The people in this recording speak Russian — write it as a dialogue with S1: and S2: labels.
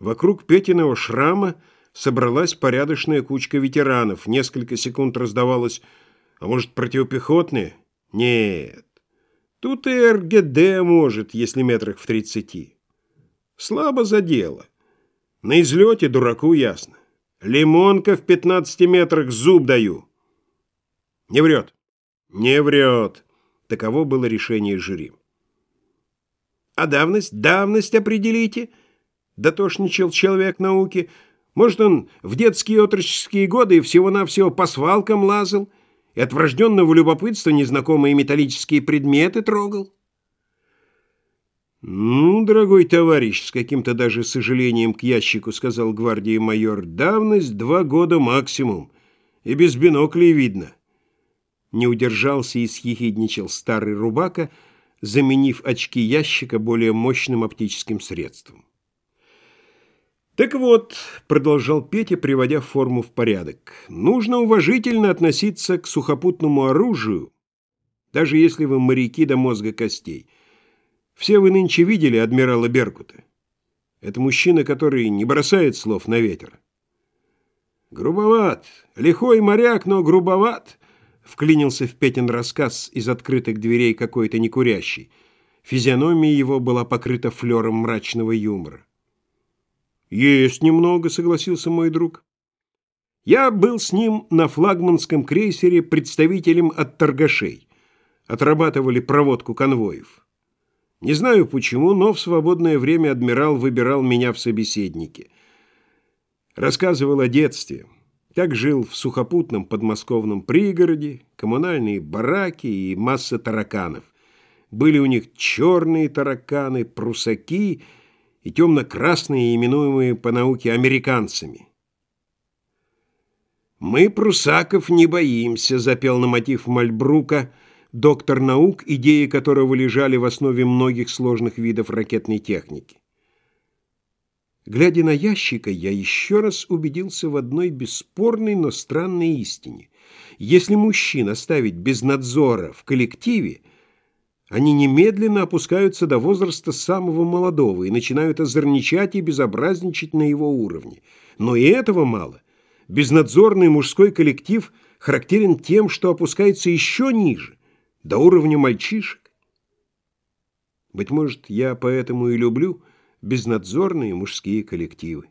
S1: Вокруг Петиного шрама собралась порядочная кучка ветеранов. Несколько секунд раздавалось «А может, противопехотные?» «Нет, тут и РГД может, если метрах в тридцати». Слабо задело. На излете дураку ясно. Лимонка в пятнадцати метрах зуб даю. Не врет. Не врет. Таково было решение жюри. А давность? Давность определите. Дотошничал человек науки. Может, он в детские отроческие годы всего-навсего по свалкам лазал и от врожденного любопытства незнакомые металлические предметы трогал? «Ну, дорогой товарищ, с каким-то даже сожалением к ящику сказал гвардии майор, давность два года максимум, и без биноклей видно». Не удержался и съехидничал старый рубака, заменив очки ящика более мощным оптическим средством. «Так вот», — продолжал Петя, приводя форму в порядок, «нужно уважительно относиться к сухопутному оружию, даже если вы моряки до мозга костей». Все вы нынче видели адмирала Беркута. Это мужчина, который не бросает слов на ветер. Грубоват, лихой моряк, но грубоват, вклинился в Петин рассказ из открытых дверей какой-то некурящий. Физиономия его была покрыта флером мрачного юмора. «Есть немного», — согласился мой друг. «Я был с ним на флагманском крейсере представителем от торгашей. Отрабатывали проводку конвоев. Не знаю почему, но в свободное время адмирал выбирал меня в собеседнике. Рассказывал о детстве, как жил в сухопутном подмосковном пригороде, коммунальные бараки и масса тараканов. Были у них черные тараканы, прусаки и темно-красные, именуемые по науке американцами. «Мы прусаков не боимся», — запел на мотив Мальбрука — доктор наук, идеи которого лежали в основе многих сложных видов ракетной техники. Глядя на ящика, я еще раз убедился в одной бесспорной, но странной истине. Если мужчин оставить без надзора в коллективе, они немедленно опускаются до возраста самого молодого и начинают озорничать и безобразничать на его уровне. Но и этого мало. Безнадзорный мужской коллектив характерен тем, что опускается еще ниже до уровня мальчишек. Быть может, я поэтому и люблю безнадзорные мужские коллективы.